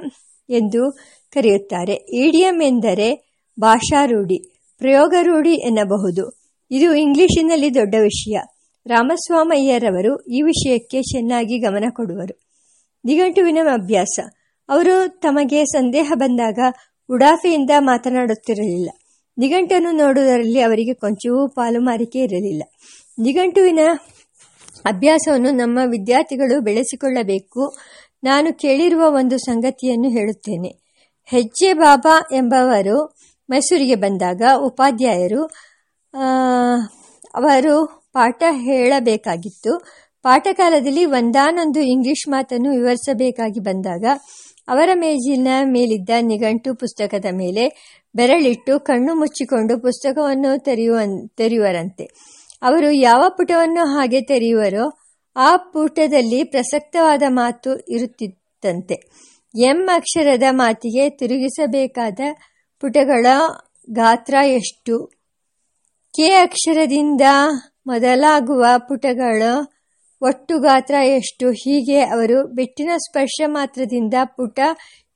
ಎಂದು ಕರೆಯುತ್ತಾರೆ. ಇಡಿಯಂ ಎಂದರೆ ಭಾಷಾ ರೂಢಿ, ಪ್ರಯೋಗ ರೂಢಿ ಎನ್ನಬಹುದು. ಇದು ಇಂಗ್ಲಿಶಿನಲ್ಲಿ ದೊಡ್ಡ ವಿಷಯ. ರಾಮಸ್ವಾಮಯ್ಯರವರು ಈ ವಿಷಯಕ್ಕೆ ಚೆನ್ನಾಗಿ ಗಮನ ಕೊಡುವರು. ನಿಘಂಟುವಿನ ಅಭ್ಯಾಸ. ಅವರು ತಮಗೆ ಸಂದೇಹ ಬಂದಾಗ ಉಡಾಫೆಯಿಂದ ಮಾತನಾಡುತ್ತಿರಲಿಲ್ಲ. ನಿಘಂಟನ್ನು ನೋಡುವುದರಲ್ಲಿ ಅವರಿಗೆ ಕೊಂಚವೂ ಪಾಲುಮಾರಿಕೆ ಇರಲಿಲ್ಲ. ನಿಘಂಟುವಿನ ಅಭ್ಯಾಸವನ್ನು ನಮ್ಮ ವಿದ್ಯಾರ್ಥಿಗಳು ಬೆಳೆಸಿಕೊಳ್ಳಬೇಕು. ನಾನು ಕೇಳಿರುವ ಒಂದು ಸಂಗತಿಯನ್ನು ಹೇಳುತ್ತೇನೆ. ಹೆಜ್ಜೆ ಬಾಬಾ ಎಂಬವರು ಮೈಸೂರಿಗೆ ಬಂದಾಗ ಉಪಾಧ್ಯಾಯರು ಅವರು ಪಾಠ ಹೇಳಬೇಕಾಗಿತ್ತು. ಪಾಠಕಾಲದಲ್ಲಿ ಒಂದಾನೊಂದು ಇಂಗ್ಲಿಷ್ ಮಾತನ್ನು ವಿವರಿಸಬೇಕಾಗಿ ಬಂದಾಗ ಅವರ ಮೇಜಿನ ಮೇಲಿದ್ದ ನಿಘಂಟು ಪುಸ್ತಕದ ಮೇಲೆ ಬೆರಳಿಟ್ಟು ಕಣ್ಣು ಮುಚ್ಚಿಕೊಂಡು ಪುಸ್ತಕವನ್ನು ತೆರೆಯುವ, ತೆರೆಯುವರಂತೆ. ಅವರು ಯಾವ ಪುಟವನ್ನು ಹಾಗೆ ತೆರೆಯುವರೋ ಆ ಪುಟದಲ್ಲಿ ಪ್ರಸಕ್ತವಾದ ಮಾತು ಇರುತ್ತಿತ್ತಂತೆ. ಎಂ ಅಕ್ಷರದ ಮಾತಿಗೆ ತಿರುಗಿಸಬೇಕಾದ ಪುಟಗಳ ಗಾತ್ರ ಎಷ್ಟು? ಕೆ ಅಕ್ಷರದಿಂದ ಮೊದಲಾಗುವ ಪುಟಗಳ ಒಟ್ಟು ಗಾತ್ರ ಎಷ್ಟು? ಹೀಗೆ ಅವರು ಬೆಟ್ಟಿನ ಸ್ಪರ್ಶ ಮಾತ್ರದಿಂದ ಪುಟ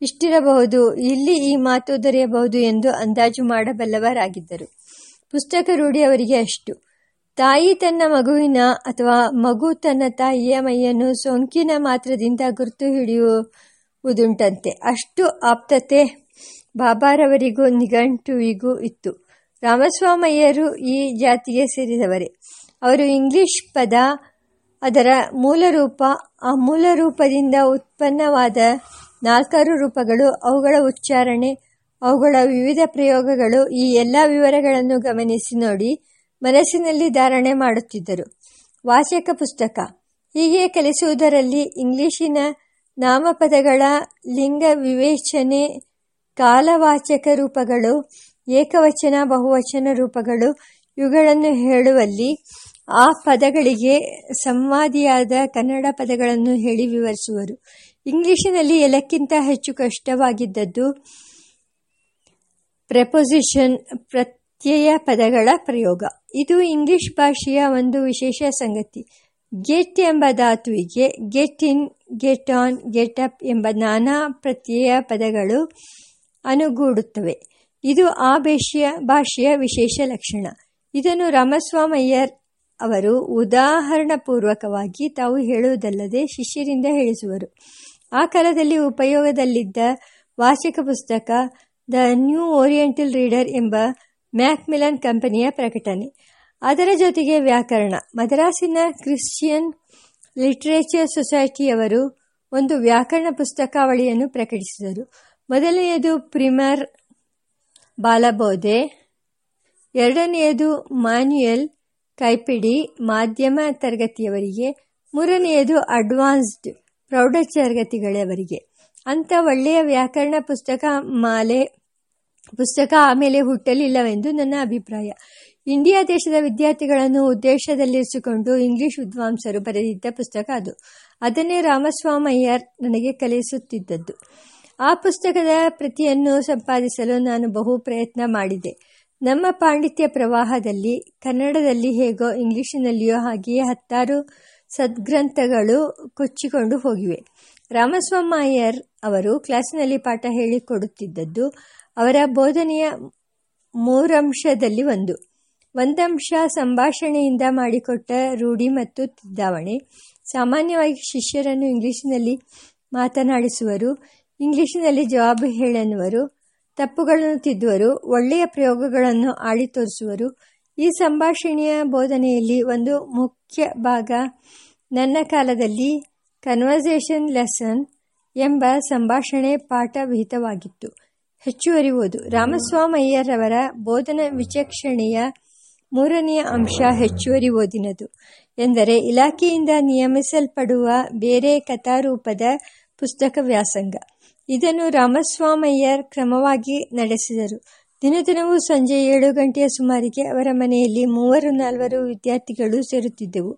ಇಷ್ಟಿರಬಹುದು. ಇಲ್ಲಿ ಈ ಮಾತು ದೊರೆಯಬಹುದು ಎಂದು ಅಂದಾಜು ಮಾಡಬಲ್ಲವರಾಗಿದ್ದರು. ಪುಸ್ತಕ ರೂಢಿ ಅವರಿಗೆ ಅಷ್ಟು. ತಾಯಿ ತನ್ನ ಮಗುವಿನ ಅಥವಾ ಮಗು ತನ್ನ ತಾಯಿಯ ಮೈಯನ್ನು ಸೋಂಕಿನ ಮಾತ್ರದಿಂದ ಗುರುತು ಹಿಡಿಯುವುದುಂಟಂತೆ. ಅಷ್ಟು ಆಪ್ತತೆ ಬಾಬಾರವರಿಗೂ, ನಿಘಂಟುವಿಗೂ ಇತ್ತು. ರಾಮಸ್ವಾಮಯ್ಯರು ಈ ಜಾತಿಗೆ ಸೇರಿದವರೇ. ಅವರು ಇಂಗ್ಲಿಷ್ ಪದ ಅದರ ಮೂಲರೂಪ, ಆ ಮೂಲ ರೂಪದಿಂದ ಉತ್ಪನ್ನವಾದ ನಾಲ್ಕಾರು ರೂಪಗಳು, ಅವುಗಳ ಉಚ್ಚಾರಣೆ, ಅವುಗಳ ವಿವಿಧ ಪ್ರಯೋಗಗಳು ಈ ಎಲ್ಲ ವಿವರಗಳನ್ನು ಗಮನಿಸಿ ನೋಡಿ ಮನಸ್ಸಿನಲ್ಲಿ ಧಾರಣೆ ಮಾಡುತ್ತಿದ್ದರು. ವಾಚಕ ಪುಸ್ತಕ. ಹೀಗೆ ಕಲಿಸುವುದರಲ್ಲಿ ಇಂಗ್ಲಿಶಿನ ನಾಮಪದಗಳ ಲಿಂಗ ವಿವೇಚನೆ, ಕಾಲವಾಚಕ ರೂಪಗಳು, ಏಕವಚನ, ಬಹುವಚನ ರೂಪಗಳು ಇವುಗಳನ್ನು ಹೇಳುವಲ್ಲಿ ಆ ಪದಗಳಿಗೆ ಸಂವಾದಿಯಾದ ಕನ್ನಡ ಪದಗಳನ್ನು ಹೇಳಿ ವಿವರಿಸುವರು. ಇಂಗ್ಲಿಷಿನಲ್ಲಿ ಎಲ್ಲಕ್ಕಿಂತ ಹೆಚ್ಚು ಕಷ್ಟವಾಗಿದ್ದದ್ದು ಪ್ರೆಪೊಸಿಷನ್ ಪ್ರತ್ಯಯ ಪದಗಳ ಪ್ರಯೋಗ. ಇದು ಇಂಗ್ಲಿಷ್ ಭಾಷೆಯ ಒಂದು ವಿಶೇಷ ಸಂಗತಿ. ಗೆಟ್ ಎಂಬ ಧಾತುವಿಗೆ get in get on get up ಎಂಬ ನಾನಾ ಪ್ರತ್ಯಯ ಪದಗಳು ಅನುಗೂಡುತ್ತವೆ. ಇದು ಆ ಭಾಷೆಯ ಭಾಷೆಯ ವಿಶೇಷ ಲಕ್ಷಣ. ಇದನ್ನು ರಾಮಸ್ವಾಮಯ್ಯರ್ ಅವರು ಉದಾಹರಣಪೂರ್ವಕವಾಗಿ ತಾವು ಹೇಳುವುದಲ್ಲದೆ ಶಿಷ್ಯರಿಂದ ಹೇಳಿಸುವರು. ಆ ಕಾಲದಲ್ಲಿ ಉಪಯೋಗದಲ್ಲಿದ್ದ ವಾರ್ಷಿಕ ಪುಸ್ತಕ ದ ನ್ಯೂ ಓರಿಯೆಂಟಲ್ ರೀಡರ್ ಎಂಬ ಮ್ಯಾಕ್ಮಿಲನ್ ಕಂಪನಿಯ ಪ್ರಕಟಣೆ. ಅದರ ಜೊತೆಗೆ ವ್ಯಾಕರಣ. ಮದ್ರಾಸಿನ ಕ್ರಿಶ್ಚಿಯನ್ ಲಿಟ್ರೇಚರ್ ಸೊಸೈಟಿಯವರು ಒಂದು ವ್ಯಾಕರಣ ಪುಸ್ತಕಾವಳಿಯನ್ನು ಪ್ರಕಟಿಸಿದರು. ಮೊದಲನೆಯದು ಪ್ರಿಮರ್ ಬಾಲಬೋಧೆ, ಎರಡನೆಯದು ಮಾನ್ಯುಯಲ್ ಕೈಪಿಡಿ ಮಾಧ್ಯಮ ತರಗತಿಯವರಿಗೆ, ಮೂರನೆಯದು ಅಡ್ವಾನ್ಸ್ಡ್ ಪ್ರೌಢ ತರಗತಿಗಳವರಿಗೆ ಅಂಥ ಒಳ್ಳೆಯ ವ್ಯಾಕರಣ ಪುಸ್ತಕ ಮಾಲೆ, ಪುಸ್ತಕ ಆಮೇಲೆ ಹುಟ್ಟಲಿಲ್ಲವೆಂದು ನನ್ನ ಅಭಿಪ್ರಾಯ. ಇಂಡಿಯಾ ದೇಶದ ವಿದ್ಯಾರ್ಥಿಗಳನ್ನು ಉದ್ದೇಶದಲ್ಲಿರಿಸಿಕೊಂಡು ಇಂಗ್ಲಿಷ್ ವಿದ್ವಾಂಸರು ಬರೆದಿದ್ದ ಪುಸ್ತಕ ಅದು. ಅದನ್ನೇ ರಾಮಸ್ವಾಮಯ್ಯರ್ ನನಗೆ ಕಲಿಸುತ್ತಿದ್ದದ್ದು. ಆ ಪುಸ್ತಕದ ಪ್ರತಿಯನ್ನು ಸಂಪಾದಿಸಲು ನಾನು ಬಹು ಪ್ರಯತ್ನ ಮಾಡಿದೆ. ನಮ್ಮ ಪಾಂಡಿತ್ಯ ಪ್ರವಾಹದಲ್ಲಿ, ಕನ್ನಡದಲ್ಲಿ ಹೇಗೋ ಇಂಗ್ಲಿಷಿನಲ್ಲಿಯೋ ಹಾಗೆಯೇ ಹತ್ತಾರು ಸದ್ಗ್ರಂಥಗಳು ಕೊಚ್ಚಿಕೊಂಡು ಹೋಗಿವೆ. ರಾಮಸ್ವಾಮಯ್ಯರ್ ಅವರು ಕ್ಲಾಸಿನಲ್ಲಿ ಪಾಠ ಹೇಳಿಕೊಡುತ್ತಿದ್ದದ್ದು ಅವರ ಬೋಧನೆಯ ಮೂರಂಶದಲ್ಲಿ ಒಂದು. ಒಂದಂಶ ಸಂಭಾಷಣೆಯಿಂದ ಮಾಡಿಕೊಟ್ಟ ರೂಢಿ ಮತ್ತು ತಿದ್ದಾವಣೆ. ಸಾಮಾನ್ಯವಾಗಿ ಶಿಷ್ಯರನ್ನು ಇಂಗ್ಲಿಷಿನಲ್ಲಿ ಮಾತನಾಡಿಸುವರು ಇಂಗ್ಲಿಷಿನಲ್ಲಿ ಜವಾಬು ಹೇಳನ್ನುವರು ತಪ್ಪುಗಳನ್ನು ತಿದ್ದುವರು, ಒಳ್ಳೆಯ ಪ್ರಯೋಗಗಳನ್ನು ಆಳಿ ತೋರಿಸುವರು. ಈ ಸಂಭಾಷಣೆಯ ಬೋಧನೆಯಲ್ಲಿ ಒಂದು ಮುಖ್ಯ ಭಾಗ ನನ್ನ ಕಾಲದಲ್ಲಿ ಕನ್ವರ್ಸೇಷನ್ ಲೆಸನ್ ಎಂಬ ಸಂಭಾಷಣೆ ಪಾಠ ವಿಹಿತವಾಗಿತ್ತು. ಹೆಚ್ಚುವರಿ ಓದು ರಾಮಸ್ವಾಮಯ್ಯರವರ ಬೋಧನ ವಿಚಕ್ಷಣೆಯ ಮೂರನೆಯ ಅಂಶ ಹೆಚ್ಚುವರಿ ಓದಿನದು ಎಂದರೆ, ಇಲಾಖೆಯಿಂದ ನಿಯಮಿಸಲ್ಪಡುವ ಬೇರೆ ಕಥಾರೂಪದ ಪುಸ್ತಕ ವ್ಯಾಸಂಗ. ಇದನ್ನು ರಾಮಸ್ವಾಮಯ್ಯರ್ ಕ್ರಮವಾಗಿ ನಡೆಸಿದರು. ದಿನ ದಿನವೂ ಸಂಜೆ ಏಳು ಗಂಟೆಯ ಸುಮಾರಿಗೆ ಅವರ ಮನೆಯಲ್ಲಿ ಮೂವರು ನಾಲ್ವರು ವಿದ್ಯಾರ್ಥಿಗಳು ಸೇರುತ್ತಿದ್ದೆವು.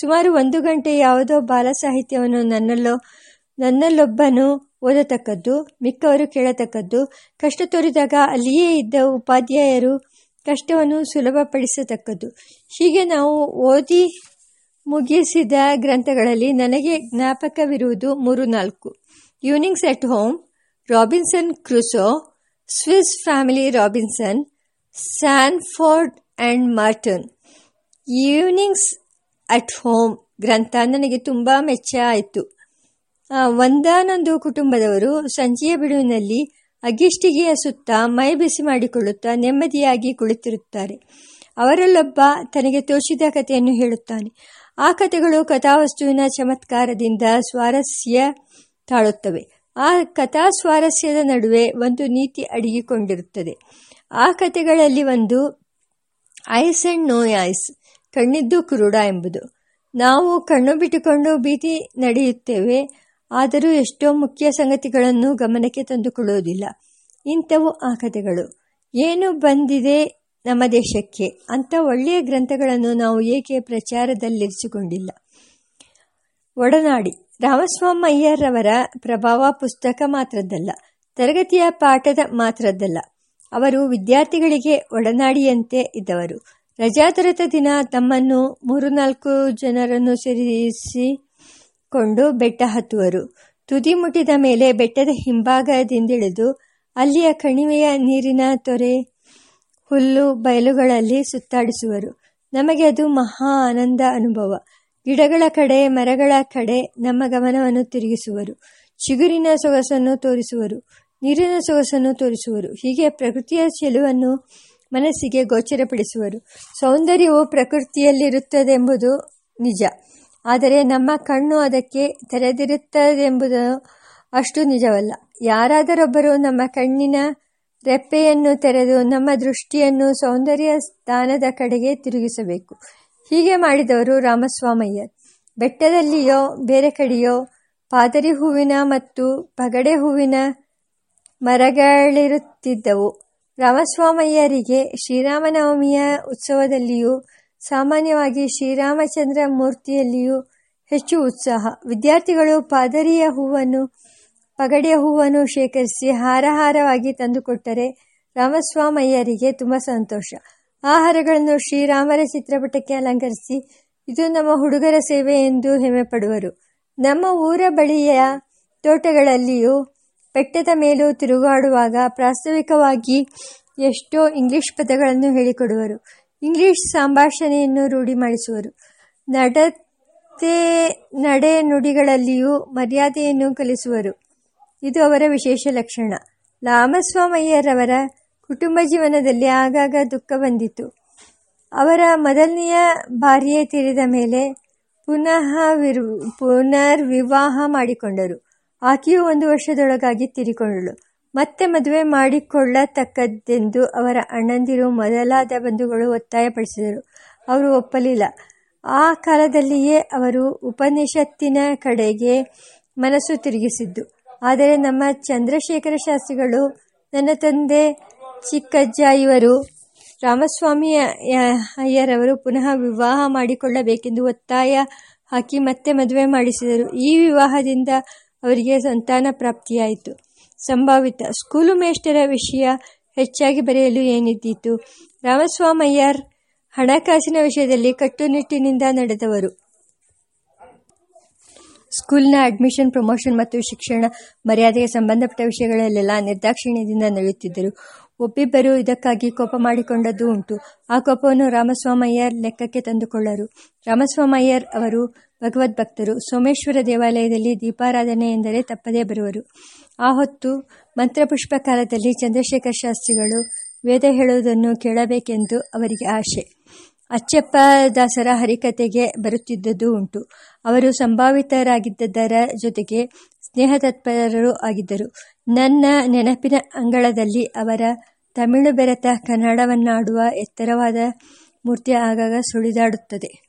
ಸುಮಾರು ಒಂದು ಗಂಟೆ ಯಾವುದೋ ಬಾಲ ಸಾಹಿತ್ಯವನ್ನು ನನ್ನಲ್ಲೋ, ನನ್ನಲ್ಲೊಬ್ಬನು ಓದತಕ್ಕದ್ದು, ಮಿಕ್ಕವರು ಕೇಳತಕ್ಕದ್ದು, ಕಷ್ಟ ತೋರಿದಾಗ ಅಲ್ಲಿಯೇ ಇದ್ದ ಉಪಾಧ್ಯಾಯರು ಕಷ್ಟವನ್ನು ಸುಲಭಪಡಿಸತಕ್ಕದ್ದು. ಹೀಗೆ ನಾವು ಓದಿ ಮುಗಿಸಿದ ಗ್ರಂಥಗಳಲ್ಲಿ ನನಗೆ ಜ್ಞಾಪಕವಿರುವುದು ಮೂರು ನಾಲ್ಕು. Evenings at Home Robinson Crusoe Swiss Family Robinson Sanford and Merton Evenings at Home ಗ್ರಂಥ ನನಗೆ ತುಂಬ ಮೆಚ್ಚ ಆಯಿತು ಒಂದಾನೊಂದು ಕುಟುಂಬದವರು ಸಂಜೆಯ ಬಿಡುವಿನಲ್ಲಿ ಅಗಿಷ್ಟಿಗೆಯ ಸುತ್ತ ಮೈ ಬಿಸಿ ಮಾಡಿಕೊಳ್ಳುತ್ತಾ ನೆಮ್ಮದಿಯಾಗಿ ಕುಳಿತಿರುತ್ತಾರೆ. ಅವರಲ್ಲೊಬ್ಬ ತನಗೆ ತೋಚಿದ ಕಥೆಯನ್ನು ಹೇಳುತ್ತಾನೆ. ಆ ಕಥೆಗಳು ಕಥಾವಸ್ತುವಿನ ಚಮತ್ಕಾರದಿಂದ ಸ್ವಾರಸ್ಯ ತಾಳುತ್ತವೆ. ಆ ಕಥಾ ಸ್ವಾರಸ್ಯದ ನಡುವೆ ಒಂದು ನೀತಿ ಅಡಗಿಕೊಂಡಿರುತ್ತದೆ. ಆ ಕಥೆಗಳಲ್ಲಿ ಒಂದು ಐಸ್ ಅಂಡ್ ನೋ ಐಸ್ ಕಣ್ಣಿದ್ದು ಕುರುಡ ಎಂಬುದು. ನಾವು ಕಣ್ಣು ಬಿಟ್ಟುಕೊಂಡು ಭೀತಿ ನಡೆಯುತ್ತೇವೆ, ಆದರೂ ಎಷ್ಟೋ ಮುಖ್ಯ ಸಂಗತಿಗಳನ್ನು ಗಮನಕ್ಕೆ ತಂದುಕೊಳ್ಳುವುದಿಲ್ಲ. ಇಂಥವು ಆ ಕಥೆಗಳು. ಏನು ಬಂದಿದೆ ನಮ್ಮ ದೇಶಕ್ಕೆ? ಅಂಥ ಒಳ್ಳೆಯ ಗ್ರಂಥಗಳನ್ನು ನಾವು ಏಕೆ ಪ್ರಚಾರದಲ್ಲಿರಿಸಿಕೊಂಡಿಲ್ಲ? ಒಡನಾಡಿ. ರಾಮಸ್ವಾಮಯ್ಯರವರ ಪ್ರಭಾವ ಪುಸ್ತಕ ಮಾತ್ರದ್ದಲ್ಲ, ತರಗತಿಯ ಪಾಠದ ಮಾತ್ರದ್ದಲ್ಲ. ಅವರು ವಿದ್ಯಾರ್ಥಿಗಳಿಗೆ ಒಡನಾಡಿಯಂತೆ ಇದ್ದವರು. ರಜಾತರತ ದಿನ ತಮ್ಮನ್ನು ಮೂರು ನಾಲ್ಕು ಜನರನ್ನು ಸೇರಿಸಿಕೊಂಡು ಬೆಟ್ಟ ಹತ್ತುವರು. ತುದಿ ಮುಟ್ಟಿದ ಮೇಲೆ ಬೆಟ್ಟದ ಹಿಂಭಾಗದಿಂದಿಳಿದು ಅಲ್ಲಿಯ ಕಣಿವೆಯ ನೀರಿನ ತೊರೆ, ಹುಲ್ಲು, ಬಯಲುಗಳಲ್ಲಿ ಸುತ್ತಾಡಿಸುವರು. ನಮಗೆ ಅದು ಮಹಾ ಆನಂದ ಅನುಭವ. ಗಿಡಗಳ ಕಡೆ, ಮರಗಳ ಕಡೆ ನಮ್ಮ ಗಮನವನ್ನು ತಿರುಗಿಸುವರು. ಚಿಗುರಿನ ಸೊಗಸನ್ನು ತೋರಿಸುವರು. ನೀರಿನ ಸೊಗಸನ್ನು ತೋರಿಸುವರು. ಹೀಗೆ ಪ್ರಕೃತಿಯ ಚೆಲುವನ್ನು ಮನಸ್ಸಿಗೆ ಗೋಚರಪಡಿಸುವರು. ಸೌಂದರ್ಯವು ಪ್ರಕೃತಿಯಲ್ಲಿರುತ್ತದೆಂಬುದು ನಿಜ. ಆದರೆ ನಮ್ಮ ಕಣ್ಣು ಅದಕ್ಕೆ ತೆರೆದಿರುತ್ತದೆಂಬುದು ಅಷ್ಟು ನಿಜವಲ್ಲ. ಯಾರಾದರೊಬ್ಬರು ನಮ್ಮ ಕಣ್ಣಿನ ರೆಪ್ಪೆಯನ್ನು ತೆರೆದು ನಮ್ಮ ದೃಷ್ಟಿಯನ್ನು ಸೌಂದರ್ಯ ಸ್ಥಾನದ ಕಡೆಗೆ ತಿರುಗಿಸಬೇಕು. ಹೀಗೆ ಮಾಡಿದವರು ರಾಮಸ್ವಾಮಯ್ಯರ್ ಬೆಟ್ಟದಲ್ಲಿಯೋ, ಬೇರೆ ಕಡೆಯೋ, ಪಾದರಿ ಹೂವಿನ ಮತ್ತು ಪಗಡೆ ಹೂವಿನ ಮರಗಳಿರುತ್ತಿದ್ದವು. ರಾಮಸ್ವಾಮಯ್ಯರಿಗೆ ಶ್ರೀರಾಮನವಮಿಯ ಉತ್ಸವದಲ್ಲಿಯೂ, ಸಾಮಾನ್ಯವಾಗಿ ಶ್ರೀರಾಮಚಂದ್ರ ಮೂರ್ತಿಯಲ್ಲಿಯೂ ಹೆಚ್ಚು ಉತ್ಸಾಹ. ವಿದ್ಯಾರ್ಥಿಗಳು ಪಾದರಿಯ ಹೂವನ್ನು, ಪಗಡೆಯ ಹೂವನ್ನು ಶೇಖರಿಸಿ ಹಾರಹಾರವಾಗಿ ತಂದುಕೊಟ್ಟರೆ ರಾಮಸ್ವಾಮಯ್ಯರಿಗೆ ತುಂಬ ಸಂತೋಷ. ಆ ಹಾರಗಳನ್ನು ಶ್ರೀರಾಮರ ಚಿತ್ರಪಟಕ್ಕೆ ಅಲಂಕರಿಸಿ, ಇದು ನಮ್ಮ ಹುಡುಗರ ಸೇವೆ ಎಂದು ಹೆಮ್ಮೆ ಪಡುವರು ನಮ್ಮ ಊರ ಬಳಿಯ ತೋಟಗಳಲ್ಲಿಯೂ ಬೆಟ್ಟದ ಮೇಲೂ ತಿರುಗಾಡುವಾಗ ಪ್ರಾಸ್ತಾವಿಕವಾಗಿ ಎಷ್ಟೋ ಇಂಗ್ಲಿಷ್ ಪದಗಳನ್ನು ಹೇಳಿಕೊಡುವರು. ಇಂಗ್ಲಿಷ್ ಸಂಭಾಷಣೆಯನ್ನು ರೂಢಿ ಮಾಡಿಸುವರು. ನಡತೆ, ನಡೆ ನುಡಿಗಳಲ್ಲಿಯೂ ಮರ್ಯಾದೆಯನ್ನು ಕಲಿಸುವರು. ಇದು ಅವರ ವಿಶೇಷ ಲಕ್ಷಣ. ರಾಮಸ್ವಾಮಯ್ಯರವರ ಕುಟುಂಬ ಜೀವನದಲ್ಲಿ ಆಗಾಗ ದುಃಖ ಬಂದಿತು ಅವರ ಮೊದಲನೆಯ ಭಾರ್ಯೆ ತೀರಿದ ಮೇಲೆ ಪುನಃ ವಿರ್, ಪುನರ್ವಿವಾಹ ಮಾಡಿಕೊಂಡರು. ಆಕೆಯು ಒಂದು ವರ್ಷದೊಳಗಾಗಿ ತೀರಿಕೊಂಡಳು. ಮತ್ತೆ ಮದುವೆ ಮಾಡಿಕೊಳ್ಳತಕ್ಕದ್ದೆಂದು ಅವರ ಅಣ್ಣಂದಿರು ಮೊದಲಾದ ಬಂಧುಗಳು ಒತ್ತಾಯಪಡಿಸಿದರು. ಅವರು ಒಪ್ಪಲಿಲ್ಲ. ಆ ಕಾಲದಲ್ಲಿಯೇ ಅವರು ಉಪನಿಷತ್ತಿನ ಕಡೆಗೆ ಮನಸ್ಸು ತಿರುಗಿಸಿದ್ದು. ಆದರೆ ನಮ್ಮ ಚಂದ್ರಶೇಖರ ಶಾಸ್ತ್ರಿಗಳು ನನ್ನ ತಂದೆ ಚಿಕ್ಕಜ್ಜ ಇವರು ರಾಮಸ್ವಾಮಿ ಅಯ್ಯರವರು ಪುನಃ ವಿವಾಹ ಮಾಡಿಕೊಳ್ಳಬೇಕೆಂದು ಒತ್ತಾಯ ಹಾಕಿ ಮತ್ತೆ ಮದುವೆ ಮಾಡಿಸಿದರು. ಈ ವಿವಾಹದಿಂದ ಅವರಿಗೆ ಸಂತಾನ ಪ್ರಾಪ್ತಿಯಾಯಿತು. ಸಂಭಾವಿತ ಸ್ಕೂಲು ಮೇಷ್ಟರ ವಿಷಯ ಹೆಚ್ಚಾಗಿ ಬರೆಯಲು ಏನಿದ್ದಿತು? ರಾಮಸ್ವಾಮಯ್ಯರ್ ಹಣಕಾಸಿನ ವಿಷಯದಲ್ಲಿ ಕಟ್ಟುನಿಟ್ಟಿನಿಂದ ನಡೆದವರು. ಸ್ಕೂಲ್ನ ಅಡ್ಮಿಷನ್, ಪ್ರಮೋಷನ್ ಮತ್ತು ಶಿಕ್ಷಣ ಮರ್ಯಾದೆಗೆ ಸಂಬಂಧಪಟ್ಟ ವಿಷಯಗಳಲ್ಲೆಲ್ಲ ನಿರ್ದಾಕ್ಷಿಣ್ಯದಿಂದ ನಡೆಯುತ್ತಿದ್ದರು. ಒಬ್ಬಿಬ್ಬರು ಇದಕ್ಕಾಗಿ ಕೋಪ ಮಾಡಿಕೊಂಡದ್ದು ಉಂಟು. ಆ ಕೋಪವನ್ನು ರಾಮಸ್ವಾಮಯ್ಯರ್ ಲೆಕ್ಕಕ್ಕೆ ತಂದುಕೊಳ್ಳರು. ರಾಮಸ್ವಾಮಯ್ಯರ್ ಅವರು ಭಗವದ್ಭಕ್ತರು ಸೋಮೇಶ್ವರ ದೇವಾಲಯದಲ್ಲಿ ದೀಪಾರಾಧನೆ ಎಂದರೆ ತಪ್ಪದೇ ಬರುವರು. ಆ ಹೊತ್ತು ಮಂತ್ರಪುಷ್ಪ ಕಾಲದಲ್ಲಿ ಚಂದ್ರಶೇಖರ ಶಾಸ್ತ್ರಿಗಳು ವೇದ ಹೇಳುವುದನ್ನು ಕೇಳಬೇಕೆಂದು ಅವರಿಗೆ ಆಶೆ. ಅಚ್ಚಪ್ಪ ದಾಸರ ಹರಿಕತೆಗೆ ಬರುತ್ತಿದ್ದದ್ದು ಉಂಟು. ಅವರು ಸಂಭಾವಿತರಾಗಿದ್ದರ ಜೊತೆಗೆ ಸ್ನೇಹತತ್ಪರರೂ ಆಗಿದ್ದರು. ನನ್ನ ನೆನಪಿನ ಅಂಗಳದಲ್ಲಿ ಅವರ ತಮಿಳು ಬೆರೆತ ಕನ್ನಡವನ್ನಾಡುವ ಎತ್ತರವಾದ ಮೂರ್ತಿ ಆಗಾಗ ಸುಳಿದಾಡುತ್ತದೆ.